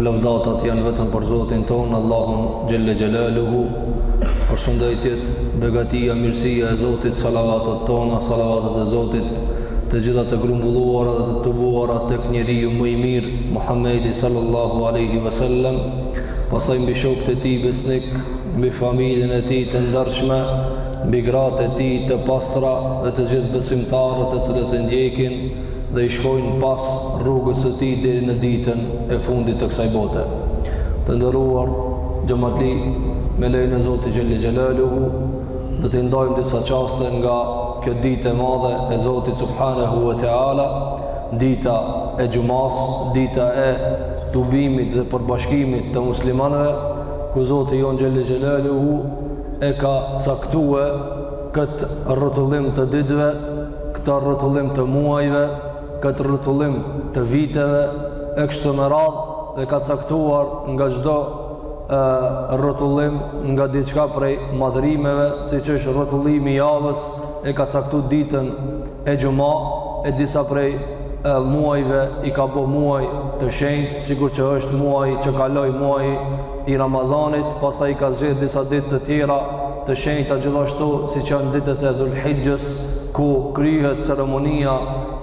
Lavdatat janë vetëm për Zotin tonë, Allahun xhel-le xhelaluhu, përshëndetjet, begatia, mirësia e Zotit, salavatat tona, salavatat e Zotit, të gjitha të grumbulluara dhe të tubuara tek njeriu më i mirë, Muhammedi sallallahu aleyhi ve sellem, pastaj mbi shokët e tij besnikë, mbi familjen e tij të ndershme, mbi gratë e tij të pastra dhe të gjithë besimtarët të cilët e ndjekin, dhe i shkojnë pas rrugës së tij deri në ditën e fundit të kësaj bote. Të nderuar xhamatli me lejnë e Zotit xhel-le xhelaluhu do t'i ndajmë disa çaste nga kjo ditë e madhe e Zotit Subhanehu ve Teala dita e xhumasë dita e tubimit dhe përbashkimit të muslimanëve ku Zoti jonë xhel-le xhelaluhu e ka caktue këtë rrotullim të ditëve këtë rrotullim të muajve, këtë rrotullim të viteve, e kështu me radhë dhe ka caktuar nga çdo rrotullim nga diçka prej madhërimeve, siç është rrotullimi i javës, e ka caktu ditën e xhuma, e disa prej muajve i ka bo muaj të shenjtë, sikur që është muaji që kaloi, muaji i Ramazanit, pastaj i ka zgjedhë disa ditë të tjera, të shenjta gjithashtu siç janë ditët e Dhul-Hixhës ku kryhet ceremonia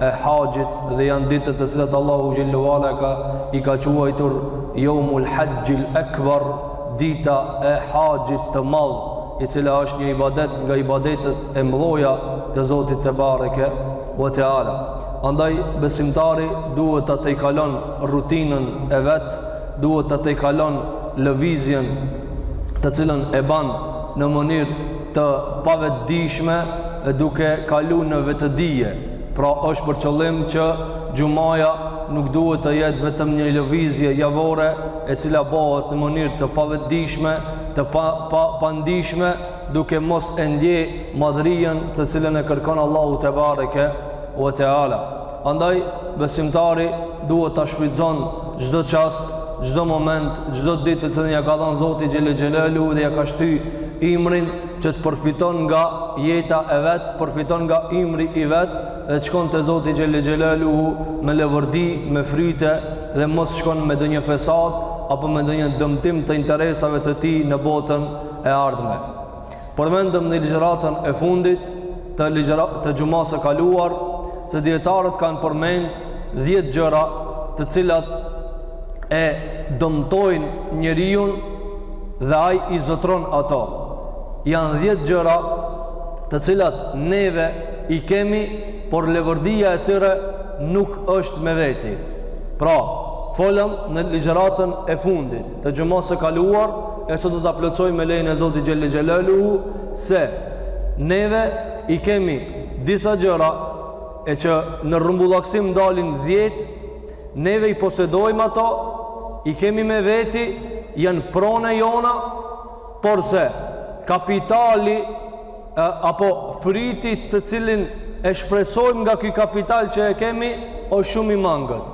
e haxhit dhe janë ditët të cilat Allahu xhel-le ve ala ka i ka quajtur Yawmul Hajjil Akbar dita e haxhit të madh e cila është një ibadet nga ibadetet e mëdha të Zotit tebareke ve teala andaj besimtari duhet ta tejkalon rutinën e vet duhet ta tejkalon lëvizjen të cilën e ban në mënyrë të pavetëdijshme e duke kalu në vetëdije. Pra është për qëllim që xhumaja nuk duhet të jetë vetëm një lëvizje javore e cila bëhet në mënyrë të pavetëdijshme, të pa, pa, pandijshme, duke mos e ndje madhërinë të cilën e kërkon Allahu tebareke ue teala. Andaj, besimtari duhet ta shfrytëzon çdo çast, çdo moment, çdo ditë të cilën ia ka dhënë Zoti xhel-le xhelaluhu dhe ia ka shty imrin që të përfiton nga jeta e vet, përfiton nga imri i vet dhe të shkon te Zoti xhel-le xhelaluhu me leverdi, me fryte dhe mos shkon me ndonjë fesad apo me ndonjë dëmtim të interesave të tij në botën e ardhme. Përmendëm në ligjëratën e fundit të ligjëratës të xhumasë së kaluar se dijetarët kanë përmend 10 gjëra të cilat e dëmtojnë njeriun dhe ai i zotëron ato. Janë 10 gjëra të cilat neve i kemi, por levërdia e tyre nuk është me veti. Pra, folëm në ligjëratën e fundit të xhumasë së kaluar e sot do ta plotësojmë me lejen e Zotit xhel-le xhelaluhu se neve i kemi disa gjëra e që në rrumbullakësim dalin 10 neve i posedojmë ato i kemi me veti janë pronë e jona porse kapitali e, apo fryti të cilin e shpresojmë nga ky kapital që e kemi osht shumë i mangët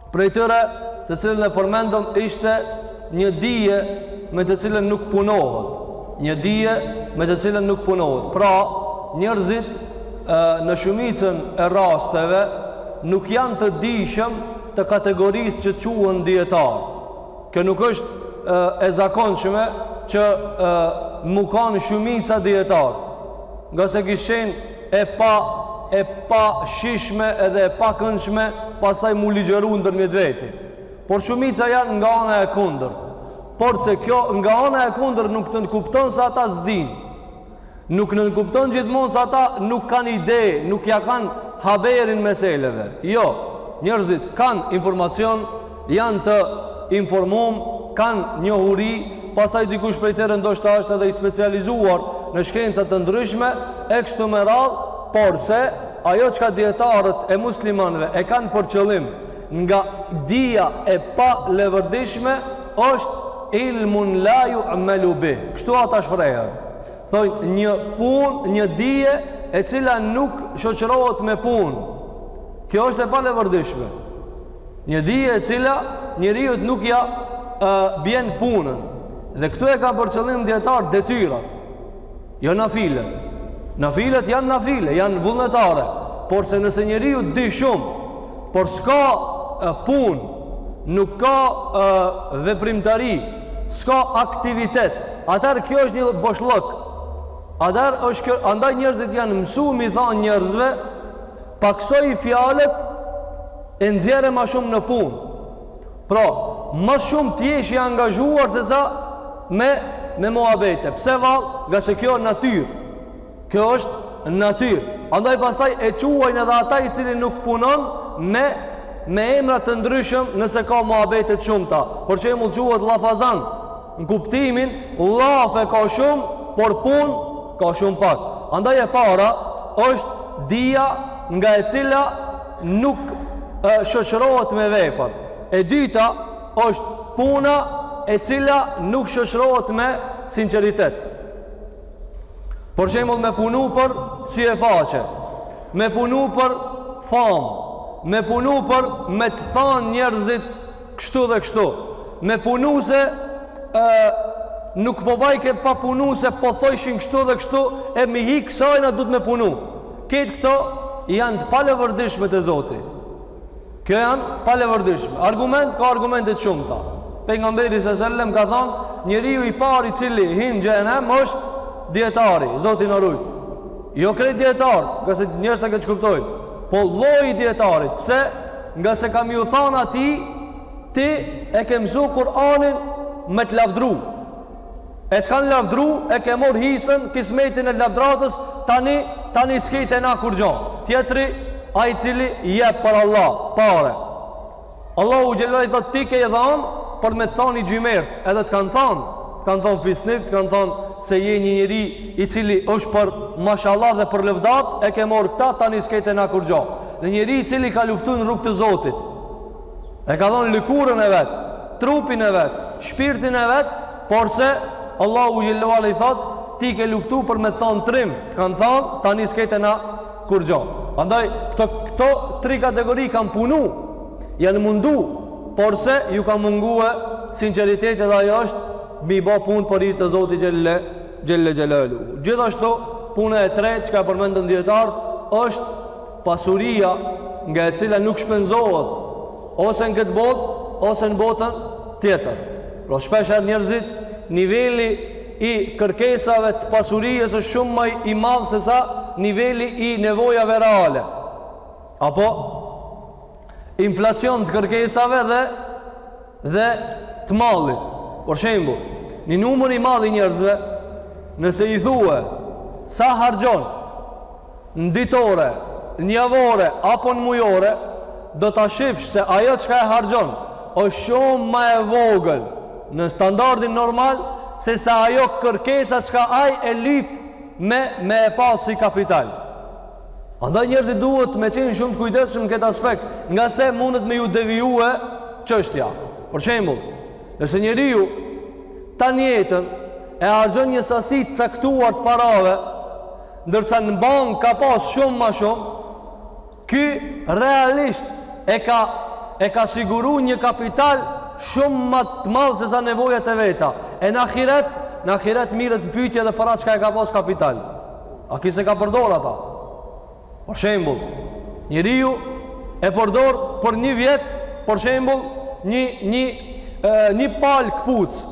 Prej tyre, të cilën e përmendëm, ishte një dije me të cilën nuk punohet. Një dije me të cilën nuk punohet. Pra, njerëzit në shumicën e rasteve nuk janë të dijshëm të kategorisë që quhen dijetarë. Kjo nuk është e zakonshme që me u kanë shumica dijetarë. Ngase kish me e pa e pashijshme edhe e pakëndshme pastaj m'u ligjeru ndërmjet veti por shumica janë nga ana e kundërt porse kjo nga ana e kundërt nuk nënkupton se ata s'dinë nuk nënkupton gjithmonë se ata nuk kanë ide nuk ja kanë haberin meseleve jo njerëzit kanë informacion Janë të informum, kanë njohuri, pastaj dikush prej tyre ndoshta është edhe i specializuar në shkenca të ndryshme, e kështu me radhë, porse ajo çka dijetarët e muslimanëve e kanë për qëllim nga dija e palevërdishme është ilmun la jumelu bih. Kështu ata shprehen. Thonë një punë, një dije e cila nuk shoqërohet me punë. Kjo është e palevërdishme. Një dije e cila njeriut nuk ja e, bjen punën. Dhe këtu e kanë për qëllim dijetarët detyrat. Jo nafilet. Nafilet janë nafile, janë vullnetare. Porse nëse njeriu di shumë, por s'ka e, punë, nuk ka e, veprimtari, s'ka aktivitet, atëherë kjo është një boshllëk. Atëherë është kjo, andaj njerëzit janë mësu me i thanë njerëzve, Pakësoji fjalët e nxjerre ma shumë në punë. Pra, ma shumë të jesh i angazhuar sesa me me muhabete. Pse vallë? Ngase kjo natyrë. Kjo është natyrë. Andaj pastaj e quajnë edhe atë i cili nuk punon me me emra të ndryshëm nëse ka muhabete të shumta. Për shembull quhet llafazan. Në kuptimin, llafe ka shumë, por punë ka shumë pak. Andaj e para është dija nga e cila nuk shoqërohet me vepër. E dyta është puna e cila nuk shoqërohet me sinqeritet. Për shembull me punu për sy e faqe, me punu për famë, me punu për me të thanë njerëzit kështu dhe kështu me punu se e, nuk po rrike pa punu se po thojshin kështu dhe kështu e mi hi kësajna duhet me punu ketë këto janë të palevërdishme te zoti kjo janë palevërdishme argument ka argumente të shumta pejgamberi sellem ka thonë njeriu i parë i cili hin n'xhehenem është dijetari, zoti na rujt jo krejt dijetarët, ngase njerëzit e keqkuptojnë po lloji i dijetarit, pse Ngase ka me iu thanë atij, Ti e ke mësu Kur'anin me të lavdru. E të kanë lavdru, e ke mor hisën, kismetin e lavdatës, tani, tani s'ke te na kurgjo. Tjetri, ai i cili jep për Allah, pare. Allahu xhelalu i thotë ti ke dhanë për me të thanë xhymert, edhe të kanë thanë, të kanë thanë fisnik, të kanë thanë se je një njeri i cili është për mashallah dhe për lëvdat, e ke mor këtë, tani s'ke te na kurgjo. Dhe njeriu i cili ka luftu në rrugë të Zotit, e ka dhonë lëkurën e vet, trupin e vet, shpirtin e vet, porse Allahu xhelalu i thotë, ti ke luftu për me të thonë trim, të kanë thonë, tani s'ke te na kurgjo. Andaj, këto, këto tri kategori kanë punu, janë mundu, porse ju ka mungue sinqeriteti dhe ajo është, mi bo punë për hir të Zotit xhele xhelalu. Gjithashtu, puna e tretë, që ka përmendun dijetarët, është pasuria nga e cila nuk shpenzohet ose në këtë botë ose në botën tjetër. Pra shpeshherë njerëzit niveli i kërkesave të pasurisë është shumë ma i madh sesa niveli i nevojave reale. Apo inflacion të kërkesave dhe dhe të mallit. Për shembull, një numër i madh i njerëzve nëse i thue sa harxhon në ditore, në javore apo në mujore, do ta shifsh se ajo çka e harxhon është shumë ma e vogël në standardin normal sesa ajo kërkesa çka ai e lyp me me e pas si kapital. Andaj njerëzit duhet me qenë shumë të kujdesshëm në këtë aspekt, ngase mundet me ju devijue çështja. Për shembull, nëse njeriu tanë jetën e harxhon një sasi të caktuar të parave, ndërsa në bankë ka pas shumë më shumë, ky realisht e ka e ka siguruar një kapital shumë më të madh se sa nevojat e veta. E në ahiret, në ahiret mirret në pytje dhe paraja çka e ka pas kapital. A ky s'e ka përdor ata? Për shembull, njeriu e përdor për një vjet, për shembull, një një e, një palë këpucë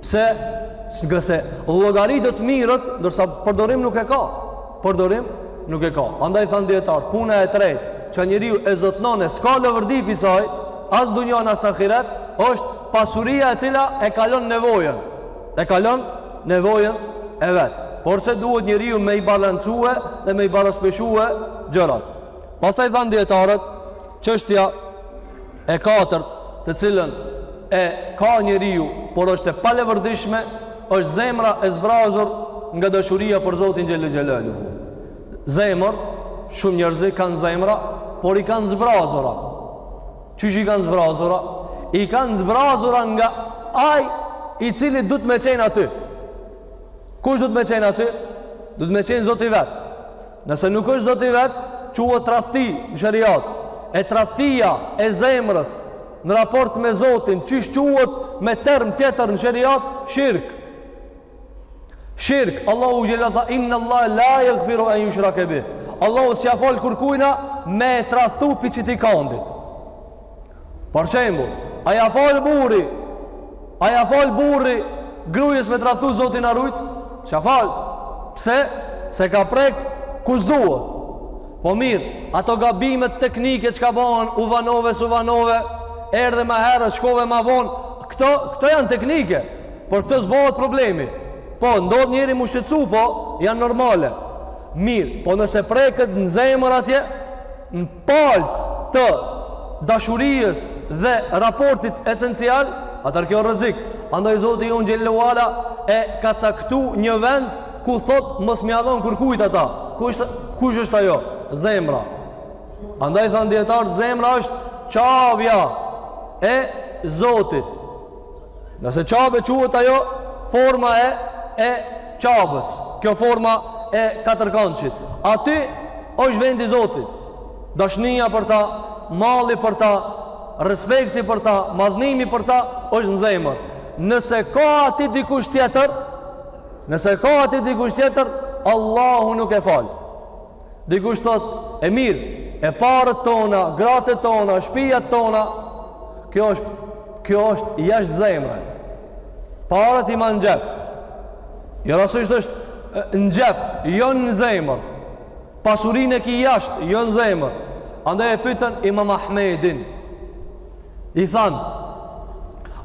Pse? Se llogari do të mirret, ndërsa përdorim nuk e ka. Përdorim nuk e ka. Andaj thanë dijetarët, puna e tretë, që njeriu e zotnon e s'ka leverdi pi saj, as dunja, as në ahiret, është pasuria e cila e kalon nevojën. E kalon nevojën e vet. Porse duhet njeriu me i balancue dhe me i baraspeshue gjërat. Pastaj thanë dijetarët, çështja E katërt, të cilën e ka njeriu, por është e paleverdishme, është zemra e zbrazur nga dashuria për Zotin xhelle xhelaluhu. Zemër, shumë njerëz kanë zemra, por i kanë zbrazura. Qysh i kanë zbrazura? I kanë zbrazura nga ai i cili duhet me qenë aty. Kush duhet me qenë aty? Duhet me qenë Zoti vetë. Nëse nuk është Zoti vetë, quhet tradhti në sheriat. E tradhtia e zemrës në raport me Zotin, qysh quhet me term tjetër në sheriat, shirk. Shirk, Allahu xhelle tha inna Allah la yaghfiru an yushraka bih. Allahu s'ia fal kurkujna me e tradhtu piçiti kandit. Për shembull, a ja fal burri? A ja fal burri grues me tradhtu Zoti na rujt? S'ja fal. Pse? Se ka prek ku s'duhet. Po mirë, ato gabimet teknike çka bahen, u vanove, s'u vanove, erdhe ma herët, shkove ma vonë, këto këto janë teknike. Por këto s'bohet problemi. Po ndodh njeri m'u shqetësu, po janë normale. Mirëpo nëse preket në zemër atje, palcë të dashurisë dhe raportit esencial, atëherë kjo rrezik. Andaj Zoti jonë xhelle ve ala e ka caktu një vend ku thotë mos me ja dhonë kërkujt ata. Kush, kush është ajo? Zemra. Andaj thanë dijetarët, zemra është Qabja e Zotit. Nëse Qabe quhet ajo forma e e Qabës, kjo forma e katërkandshit, aty është vendi i Zotit. Dashnia për ta, malli për ta, respekti për ta, madhnimi për ta është në zemër. Nëse ka aty dikush tjetër, nëse ka aty dikush tjetër, Allahu nuk e fal. Dikush thot, e mirë, e paret tona, gratë tona, shpijat tona, kjo është, kjo është jashtë zemre. Paret i ma në xhep. Jo rastësisht është në xhep, jo në zemër. Pasurinë e ki jashtë, jo në zemër. Andaj e pyetën imam Ahmedin. I thanë,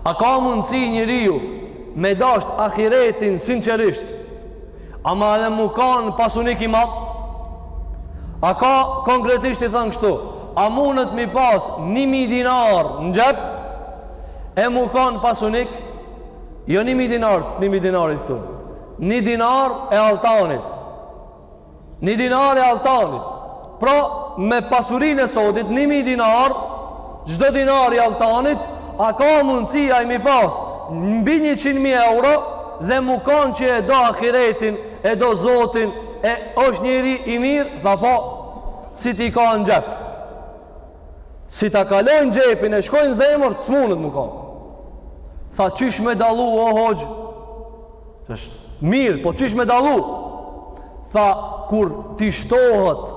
a ka mundësi njeriu me dasht ahiretin sinqerisht? Ama edhe mu kanë pasunik i madh? A ka konkretisht i thanë kështu? A munet mi pas një mij dinar në xhep? E mu kanë pasunik? Jo një mij dinar, një mij dinarët këtu. Një dinar e altanit. Një dinar e altanit. Pra, me pasurinë e sotit, një mijë dinar, çdo dinar i altanit, a ka mundësi ai mi pas mbi 100.000 euro dhe mu kanë që e do ahiretin, e do zotin, e është njeri i mirë, tha po, si t'i ka në xhep. Si ta kalojnë xhepin e shkojnë në zemër, s'munet mu kanë. Tha qysh me dallu o hoxhë, Është mirë, po qysh me dallu? Tha, kur t'i shtohet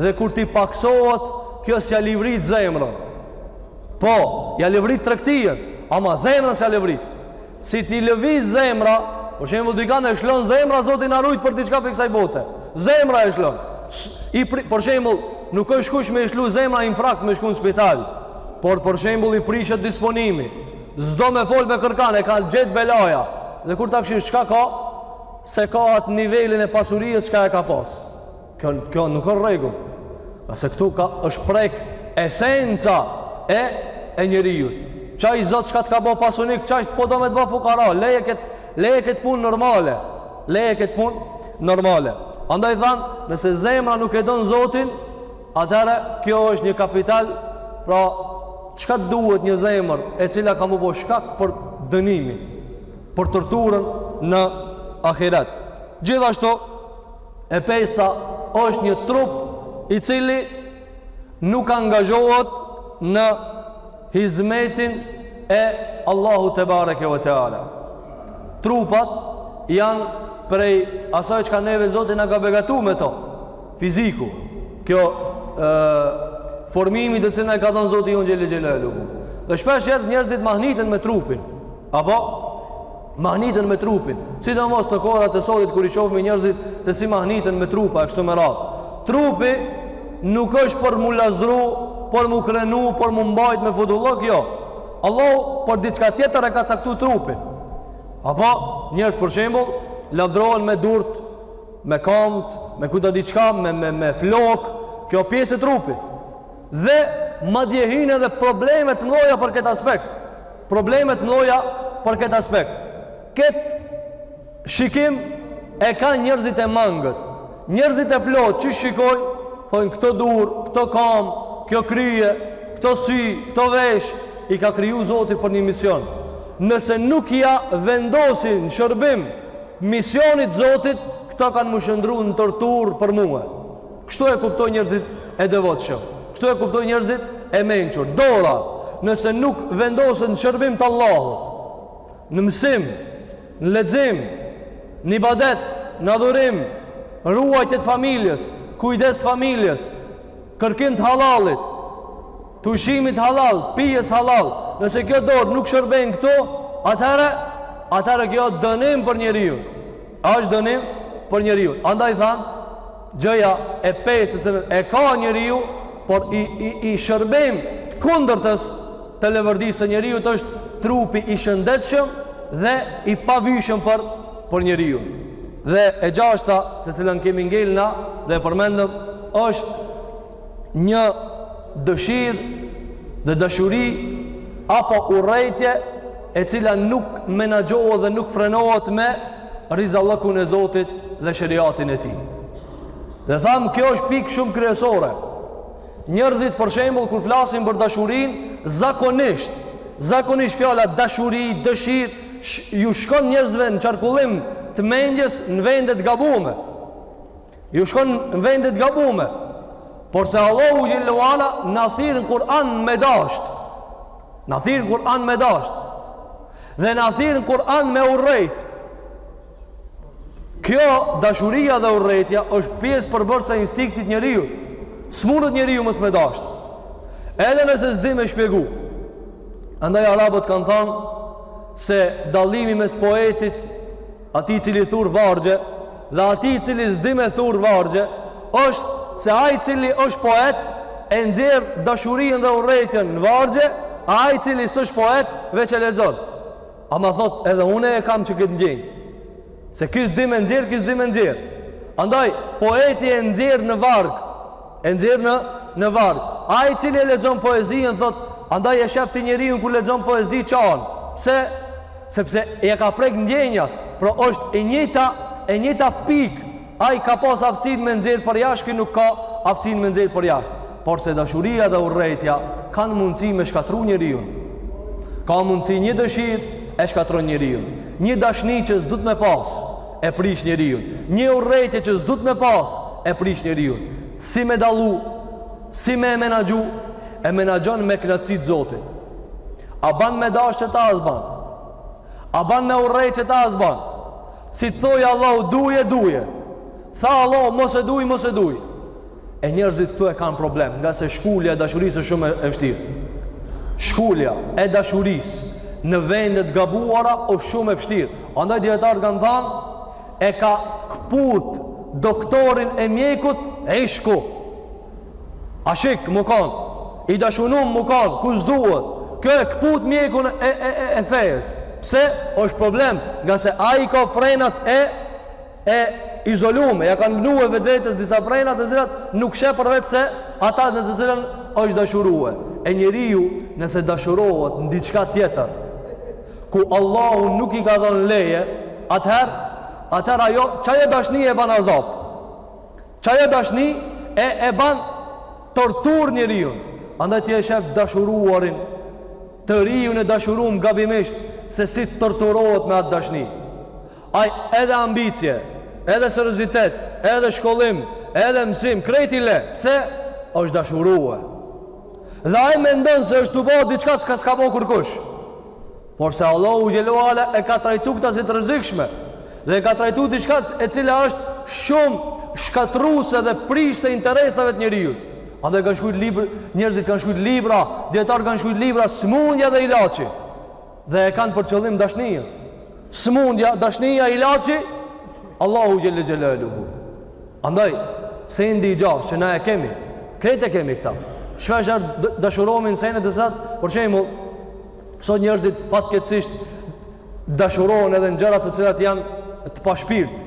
dhe kur t'i pakësohet, kjo s'ja livrit zemrën. Po, ja livrit tregtien, ama zemrën s'ja livrit. Si t'i lëviz zemra, për shembull dikan e lshon zemra, Zoti na rujt për diçka pi kësaj bote. Zemra e lshon. Për shembull, nuk është kusht me lshu zemra infrakt me shku në spital. Por për shembull i prishet disponimi. S'do me fol me kërkan e ka gjet belaja dhe kur ta kqyrish çka ka s'e ka atë nivelin e pasurisë çka e ka pas kjo, kjo nuk është në rregull se këtu është prek esenca e njeriut qaj zot çka të ka bë pasunik qaj po do me të bë fukara leje kët leje kët punë normale leje kët punë normale andaj than nëse zemra nuk e don zotin Atëherë kjo është një kapital, pra çka duhet një zemër e cila ka m'u bo shkak për dënimin, për torturën në ahiret. Gjithashtu e pesta është një trup i cili nuk angazhohet në hizmetin e Allahu tebareke ve teala. Trupat janë prej asaj çka neve Zoti na ka begatu me to. Fiziku, ky formimi të cilin e ka dhënë Zoti jonë Xhele Xhelaluhu. Dhe shpesh herë njerëzit mahniten me trupin. Apo mahniten me trupin. Sidomos në kohërat e sotit kur i shohim njerëzit se si mahniten me trupa e kështu me radhë. Trupi nuk është për mu lazdru, për mu krenu, për mu mbajt me fudullëk, jo. Allahu për diçka tjetër e ka caktu trupin. Apo, njerëz për shembull, lavdrohen me durt, me këmbë, me ku ta di çka, me me me flokë, kjo pjesë e trupit. Dhe madje hyjnë edhe probleme të mëdha për këtë aspekt. Probleme të mëdha për këtë aspekt. Kët shikim e kanë njerëzit e mangët. Njerëzit e plotë që shikojnë, thonë këto dur, këto kamb, kjo krye, këto sy, këto vesh, i ka kriju Zoti për një mision. Nëse nuk ja vendosim n'shërbim misionit të Zotit këto kanë m'u shndërru në torturë për mua. Kështu e kuptojn njerëzit e devotshëm. Kështu e kuptojn njerëzit e mençur. Dora, nëse nuk vendoset në shërbim të Allahut, në mësim, në lexim, në ibadet, në adhurim, ruajtje të familjes, kujdes të familjes, kërkim të hallallit, të ushqimit hallall, pijes hallall, nëse kjo dorë nuk shërben këtu, atëherë, atëherë kjo dënim për njeriun. Është dënim për njeriun. Andaj thamë, gjëja e pestë të cilën e ka njeriu, por i, i, i shërben të kundërtës të levërdisë së njeriut është trupi i shëndetshëm dhe i pavyeshëm për, për njeriun. Dhe e gjashta, te e cila kemi ngel na dhe e përmendëm, është një dëshirë dhe dashuri apo urrejtje e cila nuk menaxhohet dhe nuk frenohet me rizallëkun e Zotit dhe sheriatin e tij. Dhe thamë, kjo është pikë shumë kryesore. Njerëzit për shembull, kur flasin për dashurinë, zakonisht, zakonisht fjala dashuri, dëshirë, sh, ju shkon njerëzve në qarkullim të mendjes në vende t'gabume. Ju shkon në vende t'gabume. Porse Allahu xhel-le ve ala na thirr në Kur'an me dasht. Na thirr në Kur'an me dasht. Dhe na thirr në Kur'an me urrejt. Kjo dashuria dhe urrejtja është pjesë përbërëse e instinktit t'njeriut. S'mundet njeriu mos me dasht. Edhe nëse s'di me shpjegu. Andaj arabët kanë thanë se dallimi mes poetit atij i cili thur vargje dhe atij i cili s'di me thur vargje është se ai i cili është poet e nxjerr dashurinë dhe urrejtjen në vargje, a ai i cili s'është poet veç e lexon. Ama thot edhe unë e kam qikët ndjenjë. Se ky s'di me nxjerr, ky s'di me nxjerr. Andaj poeti e nxjerr në varg E nxjerr në në varg. Ai i cili e lexon poezinë thot, andaj e shef ti njeriun kur lexon poezi çan. Pse? Sepse ia ka prek ndjenjat, por është e njëjta e njëjta pikë. Ai ka pas aftësinë me nxjerr përjashtë, ky nuk ka aftësinë me nxjerr përjashtë. Porse dashuria dhe urrejtja kanë mundësi me shkatërru njeriun. Ka mundësi një dëshirë e shkatërron njeriun. Një dashni që s'duhet me pas. E prish njeriun. Një urrejtje që s'duhet me pas, e prish njeriun. Si me dallu, si me e menaxhu, e menaxhon me kënaqësi të Zotit. A ban me dashë këta a s'ban? A ban me urrejt këta a s'ban? Si të thojë Allahu duje, duje. Tha Allahu mos e duj, mos e duj. E njerëzit këtu e kanë problem, ngase shkulja e dashurisë është shumë e vështirë. Shkulja e dashurisë në vende t'gabuara është shumë e vështirë. Andaj dijetarët kanë thanë, e ka këput doktorin e mjekun ishku. Ashik me kanë, i dashurum me kanë, ku s'duhet, kjo e këput mjekun e, e, e, e fesë. Pse, është problem, ngase ai ka frenat e e izolume, ia ka vnue vetvetes disa frena të cilat nuk sheh përveç se ata në të cilën është dashurue. E njeriu nëse dashurohet në diçka tjetër, ku Allahu nuk i ka dhënë leje, atëherë, atëherë ajo, qa jo dashni e ban azap, qa jo dashni e e ban torturë njeriun. Andaj ti e shef dashuruarin, të riun e dashurum gabimisht, se si torturohet me atë dashni. Ai edhe ambicie, edhe seriozitet, edhe shkollim, edhe mësim, krejt i le. Pse? Është dashurue. Dhe ai mendon se është tu ba diçka çka s'ka ba kërkush. Porse Allahu xhelle ue ala e ka trajtu këta si të rrezikshme. Dhe e ka trajtu diçka e cila është shumë shkatërruse dhe prishse e interesave të njeriut. Edhe kanë shkrujt libra, njerëzit kanë shkrujt libra, dijetarët kanë shkrujt libra, smundja dhe ilaçi. Dhe e kanë për qëllim dashninë. Smundja, dashnija, ilaçi Allahu xhelle xhelaluhu. Andaj sendi i gjashtë që na e kemi, krejt e kemi këta. Shpeshherë dashurohemi n'sene të cilat, për shembull, sot njerëzit fatkeqësisht dashurohen edhe në gjëra të cilat janë të pashpirt.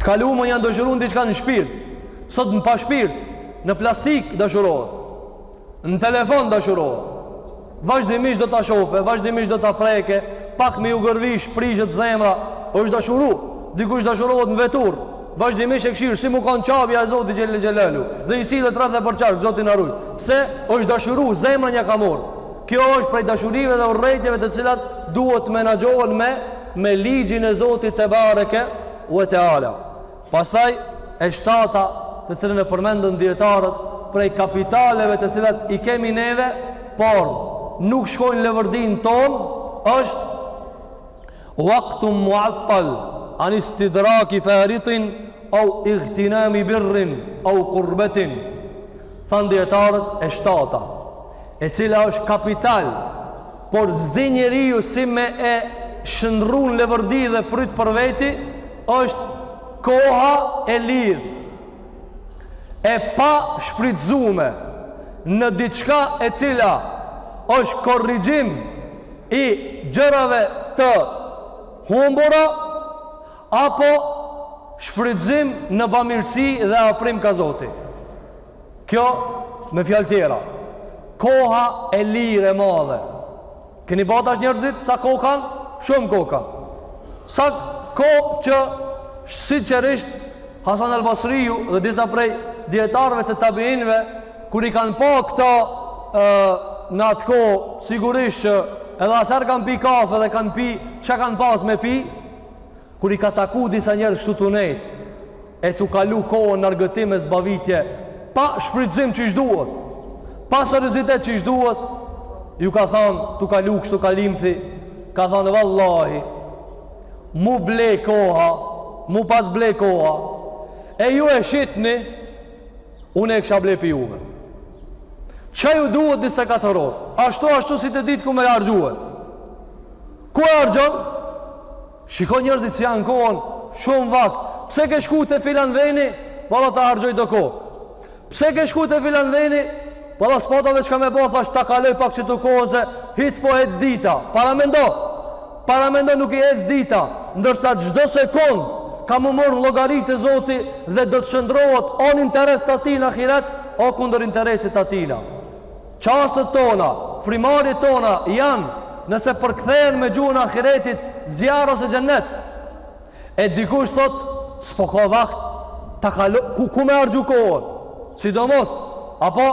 T'kalumën janë dashuru n'diçka në shpirt. Sot në pashpirt, në plastikë dashurohet. Në telefon dashurohet. Vazhdimisht do ta shofe, vazhdimisht do ta preke, pak me iu gërvish, prihet zemra, është dashuru. Dikush dashurohet në veturë, vazhdimisht e kshyr, si me kanë Qabja e Zotit xhelle xhelaluhu, dhe i sillet rreth e përqark, Zoti na rujt. Pse është dashuru, zemra ia ka marrë. Kjo është prej dashurive dhe urrejtjeve të cilat duhet të menaxhohen me, me ligjin e Zotit tebareke ue teala. Pastaj e shtata të cilën e përmendën dijetarët prej kapitaleve të cilat i kemi neve por nuk shkojnë n'leverdinë tonë është waqtun muattal an istidraki faritin au igtinami birrin au kurbetin thanë dijetarët e shtata e cila është kapital Por s'di njeriu si me e shndrru n' levërdi dhe fryt për veti, është koha e lirë, e pa shfrytëzume në diçka e cila është korrigjim i gjërave të humbura apo shfrytëzim në bamirësi dhe afrim kah Zoti. Kjo, me fjalë tjera, koha e lirë e madhe. Keni pa tash njerëzit sa kohë kanë? Shumë kohë kanë. Sa kohë që sinqerisht Hasan El Basriju dhe disa prej dijetarëve të tabiinëve, kur i kanë pa këta e, në atë kohë, sigurisht që edhe atëherë kanë pi kafe dhe kanë pi çka kanë pas me pi, Kur i ka taku disa njerëz kështu tu nejt e tu kalu kohën në argëtim e zbavitje pa shfrytëzim qysh duhet, pa seriozitet qysh duhet, ju ka thanë tu kalu kështu kalimthi, ka thanë vallahi m'u ble koha, m'u pas ble koha e ju e shitni unë e kisha ble prej juve. Çka ju duhet 24 orë? Ashtu ashtu s'je tu e ditë ku me harxhu. Ku e harxhon? Shiko njerëzit si e kanë kohën, shumë vakt. Pse ke shku te filan veni? Valla ta harxoj do kohë. Pse ke shku te filan veni? Valla s'pata dhe çka me bo, thash ta kaloj pak kështu kohën se hiç s'po hec dita. Paramendo. Paramendo nuk i hec dita, ndërsa çdo sekond ka m'u marrë n'llogari te Zoti dhe do të shndrrohet o n' interes tatin n'ahiret, o kundër interesit tatin. Çastet tona, frymëmarrjet tona janë nëse përkthehen me gjuhën e ahiretit zjarr ose xhennet. E dikush thotë, s'po kam vakt ta kalo ku ku me harxhu kohën. Sidomos apo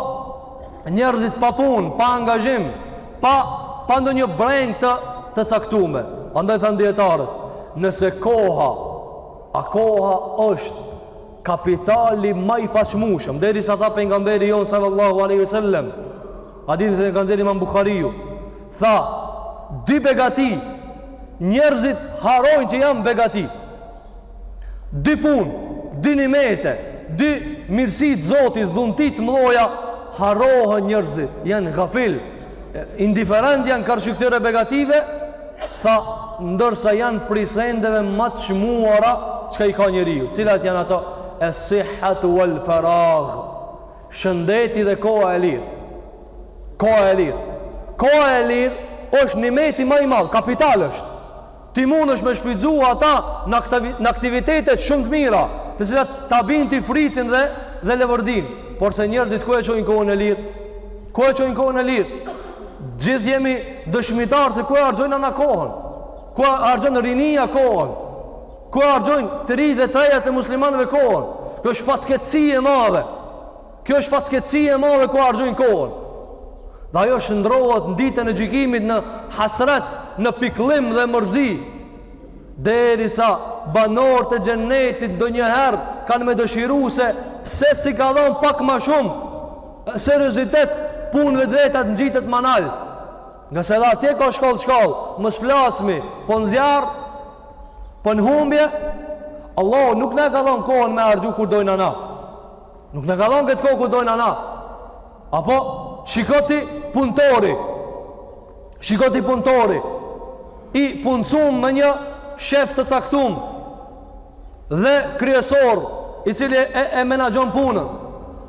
njerëzit pa punë, pa angazhim, pa pa ndonjë brengë të të caktume. Andaj thanë dijetarët, nëse koha a koha është kapitali ma i paçmueshëm derisa tha pejgamberi jonë sallallahu alaihi wasallam hadithin sahih e ka nxjerrë Imam Buhariu tha dy begati njerëzit harrojnë që janë begati dy punë dy nimete dy mirësi të Zotit dhunti t'mdhaja harrohen njerëzit janë gafil indiferent janë karshi këtyre begative, tha, ndërsa janë prej sendeve ma të çmuara çka i ka njeriu. Cilat janë ato? Es-sihhatu wal faragh. Shëndeti dhe koha e lirë. Koha e lirë. Koha e lirë është nimeti ma i madh, kapital është. Ti mundesh me shfrytëzu ata në aktivitetet shumë të mira, të cilat ta binë ti frytin dhe dhe leverdinë, por se njerëzit ku e çojnë kohën e lirë? Ku e çojnë kohën e lirë? Gjithë jemi dëshmitarë se ku e harxhojna na kohën? Ku e harxhon rinia kohën? Ku e harxhojnë të rinj dhe të rejat e muslimanëve kohën? Kjo është fatkeqësi e madhe. Kjo është fatkeqësi e madhe ku harxhojnë kohën. Dhe ajo shndërrohet në ditën e gjykimit në hasret, në pikëllim dhe mërzi. Derisa banorët e xhennetit ndonjëherë kanë me dëshiru se pse s'i ka dhënë pak më shumë seriozitet punëve të veta t'ngjitet ma nalt. Ngase dhe atje ka shkallë shkallë, mos flasmi, po në zjarr, po në humbje, Allah nuk na e ka dhënë kohën me harxhu ku dojna na. Nuk na ka dhonë këtë kohë ku dojna na. Apo, shiko ti punëtori. Shiko ti punëtori. I punësum me një shef të caktum. Dhe kryesor, i cili e, e menaxhon punën.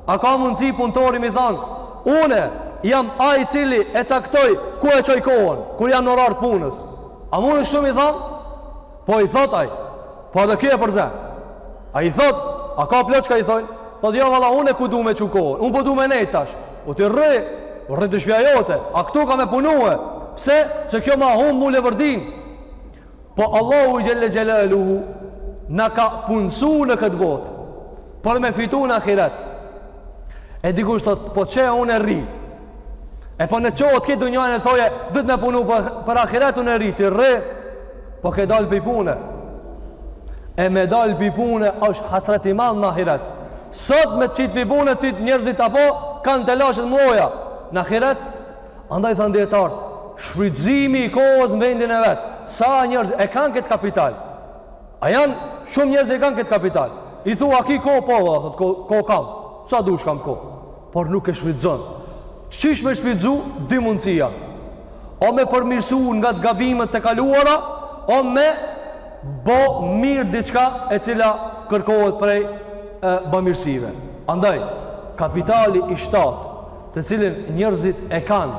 A ka mundësi punëtori m'i thanë, unë jam ai i cili e caktoj ku e çoj kohën, kur jam n'orar të punës. A mund kshtu m'i thanë? Po i thot ai, po edhe ky e përzë. Ai thot, a ka plot çka i thonë? Thot jo, valla, unë e ku du me çu kohën, unë po du me nejtë tash. O ti rri, o rri te shpija jote, a këtu ka me punue. Pse? Se kjo ma hum mu leverdinë. Po Allahu xhelle xhelaluhu, na ka punësu në këtë botë, për me fitu në ahiret. E dikush thot, po qe unë e rri, E po në qoftë këtë dunja e thoje, duhet me punu për, për ahiret unë rri, ti rri, po ke dalë prej pune. E me dalë prej pune, është hasret i madh në ahiret. Sot me t'qitë prej pune, ti njerëzit apo, kanë telashe t'mdhaja. Në ahiret, andaj thanë dijetarët, shfrytëzimi i kohës në vendin e vet. Sa njerëz e kanë këtë kapital? A janë, shumë njerëz e kanë këtë kapital. I thu, a ki kohë po, dhe, thotë, kohë kam. Sa dush kam kohë? por nuk e shfrytëzon. Qysh me shfrytëzu dy mundësi janë. O me përmirësu nga të gabimet e kaluara, o me bo mirë diçka e cila kërkohet prej e, bamirësive. Andaj, kapitali i shtatë të cilin njerëzit e kanë,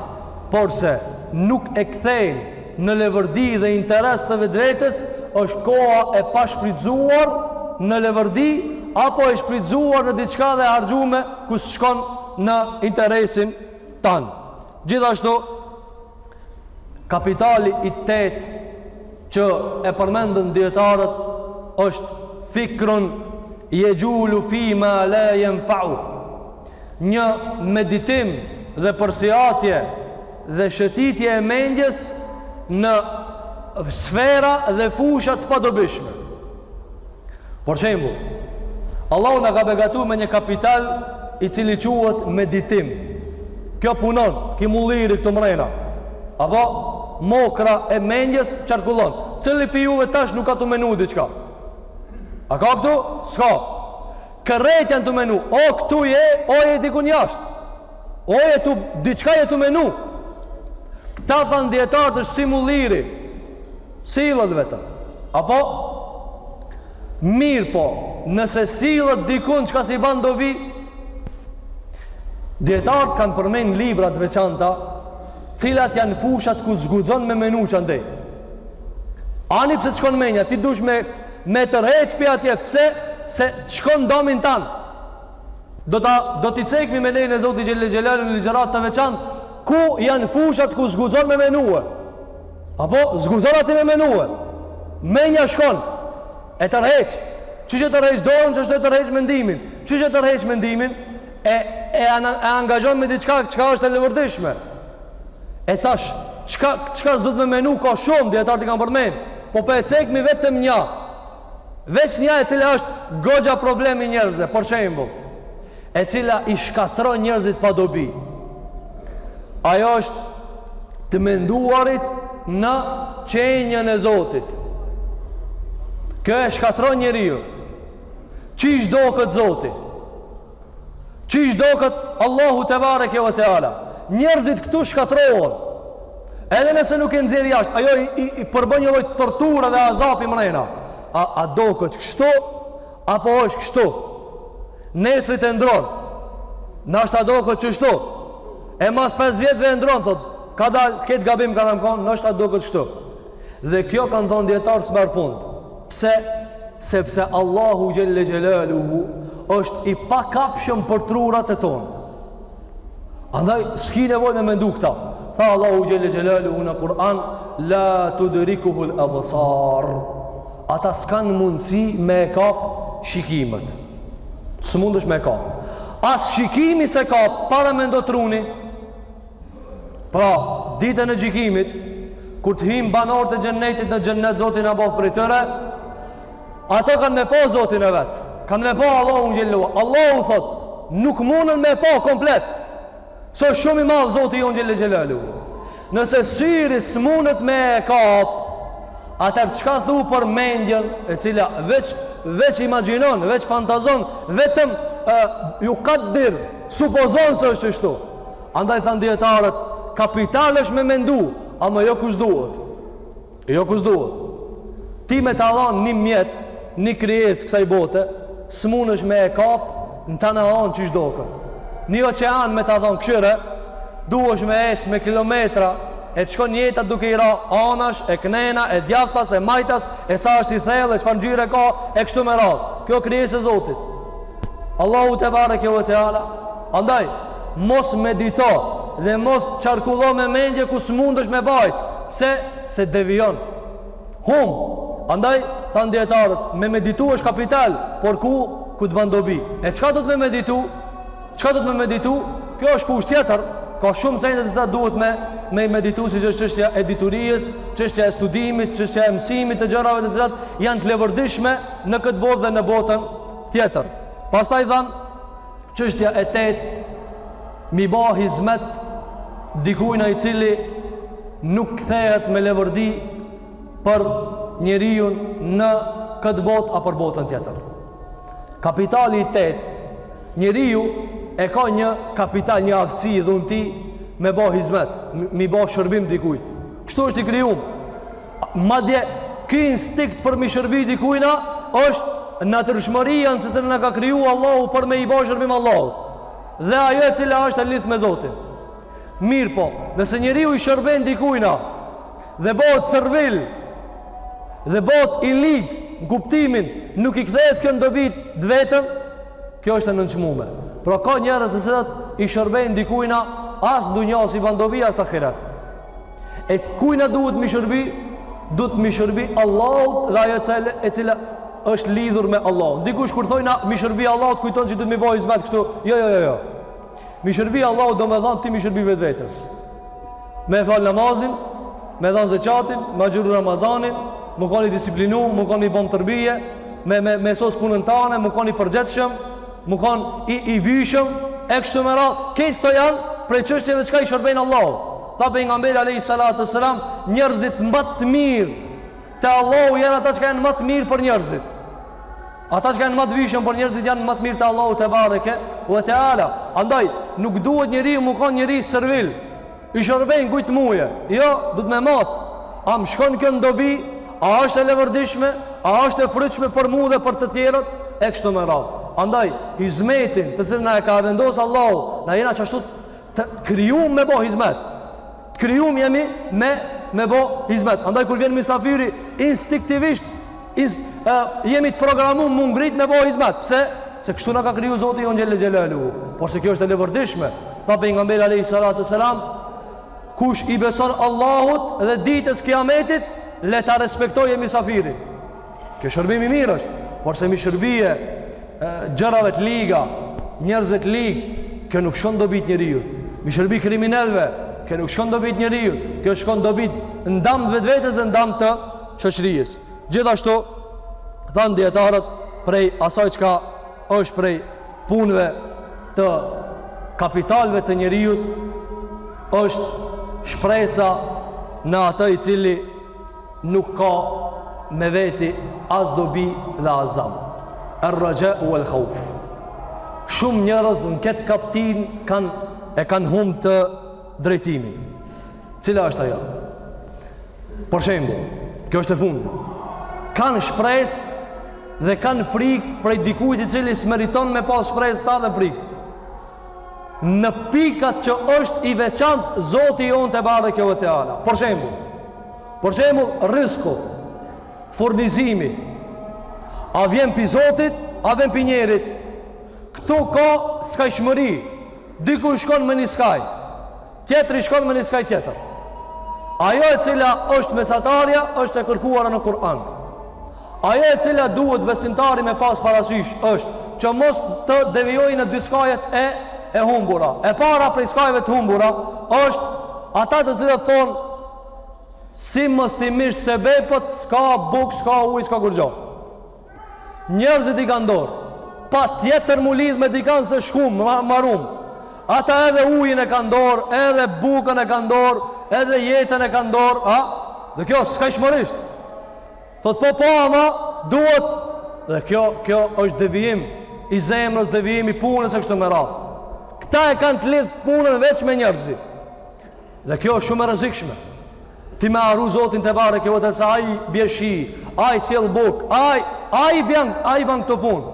porse nuk e kthejnë Në leverdi dhe interes të vetvetes është koha e pashfrytëzuar në leverdi apo e shfrytëzuar në diçka dhe e harxhume ku s'shkon në interesin tanë. Gjithashtu kapitali i tetë që e përmendën dijetarët është fikrun yejulu fima la yenfa'u. Një meditim dhe përsiatje dhe shëtitje e mendjes në sfera dhe fusha të padobishme. Për shembull, Allahu na ka begatu me një kapital i cili quhet meditim. Kjo punon, ky mulliri këtu mrena. Apo, mokra e mendjes qarkullon. Cili pi juve tash nuk ka tu menu diqka. A ka këtu? S'ka. Krejt janë tu menu, o këtu je, o je dikun jashtë. O je tu diçka je tu menu. Këta thanë dijetarët është si mulliri. Sillet vetëm. Apo mirëpo, nëse sillet dikun çka s'i ban dobi, dijetarët kanë përmen libra të veçanta, cilat janë fushat ku s'guxon me menu qandej. Ani pse të shkon menja, ti duhesh me Me e tërheq prej atje pse se shkon n'damin tan do ta do t'i cekmi me lejen e Zotit xhel-le xhelaluhu në ligjëratë të veçantë ku janë fushat ku s'guxon me menue apo s'guxon aty me menue menja shkon e tërheq qysh e tërheq dorën qashtu e tërheq mendimin qysh e tërheq mendimin e, e, e angazhon me diçka çka është e leverdishme E tash, çka, çka s'duhet me menu, ka shumë, dijetarët i kanë përmen, po, po e cekmi vetëm nja, veç nja e cila është goxha problem i njerëzve, për shembull, e cila i shkatrron njerëzit pa dobi. Ajo është të menduarit në qenien e Zotit. Kjo e shkatrron njeriun. Qysh doket Zoti? Qysh doket Allahu tebareke ve teala. Njerëzit këtu shkatrrohen. Edhe nëse nuk e nxjerr jashtë, ajo i, i, i bën një lloj torture dhe azabi mrena. A, a doket kështu, apo është kështu? Nesrit e ndrron. Nashta doket qështu? E mas 5 vjetëve e ndrron, thotë, kadalë, ket gabim kam konë, nashta doket kështu? Dhe kjo kanë thonë dijetarët s'merr fund. Pse? Sepse Allahu Xhel-le Xhelaluhu është i pakapshëm për trurat tonë. Andaj, s'ki nevojë me mendu këta. Tha Allahu Xhel-le Xhelaluhu në Kur'an, La tudrikuhul ebsar. Ata s'kanë mundësi me e kapë shikimet. S'mundesh me e kapë. As shikimi s'e kap, paramendo truni. Pra, ditën e gjykimit, kur të hin banorët e xhennetit në xhennet Zoti na bëftë prej tyre, ato kanë me pa Zotin e vet. Kanë me pa Allahun xhele xhelaluhu. Allahu thotë, nuk mundën me pa komplet. Se është shumë i madh Zoti jonë xhele xhelaluhu. Nëse syri s'munet me e kap, atëherë çka thu për mendjen e cila veç, veç imagjinon, veç fantazon, vetëm e, jukaddir, supozon se është qështu. Andaj thanë dijetarët, kapital është me mendu, ama jo ku s'duhet. Jo ku s'duhet. Ti me ta dhanë një mjet, një krijesë kësaj bote, s'munesh me e kapë, në tana anët qysh do ti. Një oqean me ta dhanë kqyre, duhesh me ecë me kilometra, e të shkon jeta duke i ra anash, e knena, e djathtas, e majtas, e sa është i thellë, e çfarë ngjyre ka, e kështu me radhë. Kjo krijesë e Zotit. Allahu tebareke ve teala, Andaj, mos medito dhe mos qarkullo me mendje ku s'mundesh me bajt. Pse? Se devijon. Hum. Andaj, thanë dijetarët, me meditu është kapital, por ku, ku të ban dobi. E çka duhet me meditu? Çka duhet me meditu? Kjo është fushë tjetër. Ka shumë sende të cilat duhet me, me meditu, siç është çështja e diturisë, çështja e studimit, çështja e mësimit të gjërave të cilat janë të levërdishme në këtë botë dhe në botën tjetër. Pastaj thanë, Çështja e tetë, me i ba hizmet dikujna i cili nuk kthehet me levërdi për njeriun në këtë bot a për botën tjetër. Kapitali i tetë, njeriu e ka një kapital, një aftësi një dhunti me ba hizmet, me i ba shërbim dikujt. Kështu është i krijum. Madje ky instinkt për me i shërby dikujna është natyrshmëria në të cilën na ka kriju Allahu për me i ba shërbim Allahut. Dhe ajo e cila është e lidht me Zotin. Mirëpo, nëse njeriu i shërben dikujna dhe bëhet servil dhe bëhet i lig në kuptimin, nuk i kthehet kjo n'dobi të veten, kjo është e nënçmume. Pra ka njerëz të cilët i shërbejnë dikujna as n'dunja s'i ban dobi as n'ahiret. E kujna duhet me i shërby? Duhet me i shërby Allahut dhe ajo cila, e cila është lidhur me Allahun. Dikush kur thojna me i shërby Allahut, kujton që do të m'i bëjë hizmet kështu. Jo, jo, jo, jo. Me i shërby Allahut domethanë ti me i shërby vetvetes. Me e fal namazin, me dhanë zeqatin, me agjëru Ramazanin, m'u kan i disiplinum, m'u kan i bam terbije, me, me, me sos punën tane, m'u kan i përgjegjshëm, m'u kan i, i vyshëm, e kështu me radhë, kë këto janë prej çështjeve çka i shërbejnë Allahut. Tha Pejgamberi alejhi salatu ue selam, njerëzit më të mirë te Allahu janë ata çka janë më të mirë për njerëzit. Ata çka janë më të vyshëm për njerëzit janë më të mirë te Allahu tebareke ue teala. Andaj nuk duhet njeri mu kon njeri servil. I shërbej kujt muje. Jo, duhet me mat. A më shkon kjo në dobi? A është e leverdishme? A është e frytshme për mua dhe për të tjerët? E kështu me radhë. Andaj, hizmetin të cilën na e ka vendosur Allahu, na jena që ashtu Të krijuam me bo hizmet. Të krijuam jemi me, me bo hizmet. Andaj kur vjen mysafiri instinktivisht is, e, jemi të programuar mu ngrit me bo hizmet. Pse? Se kështu na ka kriju Zoti jonë xhele xhelaluhu. Por se kjo është e leverdishme. Tha pejgamberi alejhi salatu ue selam, kush i beson Allahut dhe ditës kiametit, le ta respektojë mysafirin. Ky shërbim i mirë është, por se m'i shërby gjërave të liga, njerëzve të lig, kjo nuk shkon n'dobi t'njeriut. M'i shërby kriminelëve, kjo nuk shkon n'dobi t'njeriut. Kjo shkon dobi n'dam të vetvetes dhe n'dam të shoqërisë. Gjithashtu thanë dijetarët prej asaj çka është prej punëve të kapitaleve të njeriut është shpresa në atë i cili nuk ka me veti as dobi dhe as dam. Ar-raja wal khawf. Shumë njerëz në këtë kaptinë kanë, e kanë humbë drejtimin. Cila është ajo? Për shembull, kjo është e fundit. Kanë shpresë dhe kanë frikë prej dikujt i cili s'meriton me pas shpresë n'ta dhe frikë. Në pikat që është i veçantë Zoti jonë tebareke ue teala. Për shembull, Për shembull, rrizku, furnizimi, a vjen pi Zotit, a vjen pi njerit? Këtu ka skajshmëri. Dikush shkon me një skaj, tjetri shkon me një skaj tjetër. Ajo e cila është mesatarja është e kërkuara në Kur'an. Ajo e cila duhet besimtari me pas parasysh është që mos të devijojë në dy skajet e, e humbura. E para prej skajeve të humbura është ata të cilët thonë si mos t'i merrsh sebepet, s'ka buk, s'ka uj, s'ka kurgjo. Njerëzit i kanë n'dorë, patjetër mu lidhë me dikanë se shkumë, ma, marumë. Ata edhe ujin e kanë n'dorë, edhe bukën e kanë n'dorë, edhe jetën e kanë n'dorë, a? Dhe kjo skajshmëri është. Thotë po po ama duhet dhe kjo kjo është devijim i zemrës, devijim i punës e kështu me radhë. Këta e kanë të lidht punën veç me njerëzit. Dhe kjo është shumë e rrezikshme. Ti me harru Zotin tebareke ue teala se ai bie shi, ai sjell bukë, ai, ai ban, ai ban këto punë.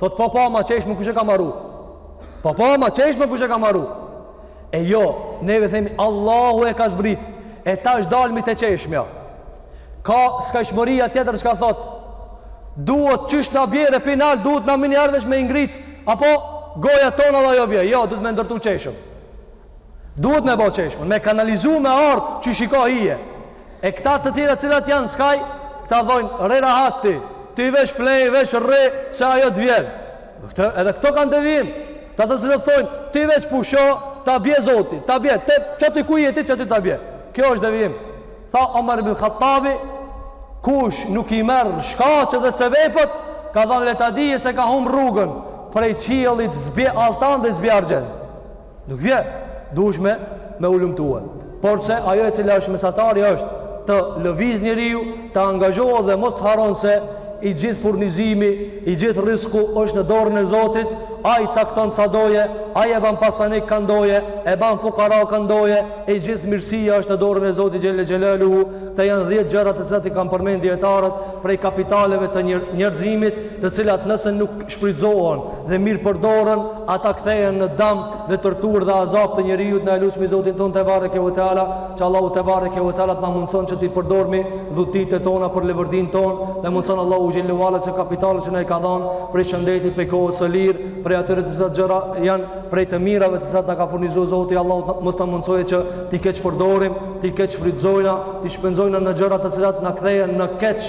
Thot po po ama çeshmen kush e ka maru. Po po ama çeshmen kush e ka maru. E jo, neve themi Allahu e ka zbrit. E tash dalmi te çeshmja. Ka skajshmëria tjetër çka thot. Duhet qysh na bje e pina, duhet na mini ardh veç me i ngrit, apo gojat tona dhe ajo bje. Jo, duhet me ndërtu çeshmen. Duhet me bo çeshmen, me kanalizu me ardh qysh i ka hije. E këta të tjera cilat janë skaj, këta thojnë rri rahat ti, ti veç flej, veç rri, se ajo të vjen. Këtë, edhe këta kanë devijim. Ata të cilët thojnë, ti veç pusho, ta bje zoti, ta bje, te, qaty ku je ti, qaty ta bje. Kjo është devijim. Tha Omer ibn Hatabi, kush nuk i merr shkaqet dhe sebepet, ka thanë le ta dije se ka hum rrugën, prej qiellit s'bje altan dhe s'bje argjend. Nuk vjen, duhesh me, me hulumtue. Porse ajo e cila është mesatare është të lëviz njeriu, të angazhohet dhe mos të harron se i gjithë furnizimi, i gjithë rizku është në dorën e Zotit, ai cakton sa doje, ai e ban pasanik kanë doje, e ban fukara kanë doje, e gjithë mirësia është në dorën e Zotit xhel-le xhelaluhu, këto janë dhjetë gjërat të cilat i kanë përmend dijetarët prej kapitaleve të njerëzimit, të cilat nëse nuk shfrytëzohen dhe mirëpërdoren, ata kthehen në dam dhe torturë dhe azab të njeriut, na e lusmi Zotin tonë tebareke ve teala, që Allahu tebareke ve teala të na mundëson që t'i përdormi dhuntitë tona për levërdinë tonë, dhe mundëson Allahu xhel-le ve ala që kapitalet që na i ka dhanë prej shëndetit, prej kohës së lirë, prej atyre të cilat gjëra janë prej të mirave të cilat na ka furnizu Zoti, Allahu mos na mundësojë që t'i keqpërdorim, t'i keqshfrytëzojna, t'i shpenzojna në gjëra të cilat na kthehen në keq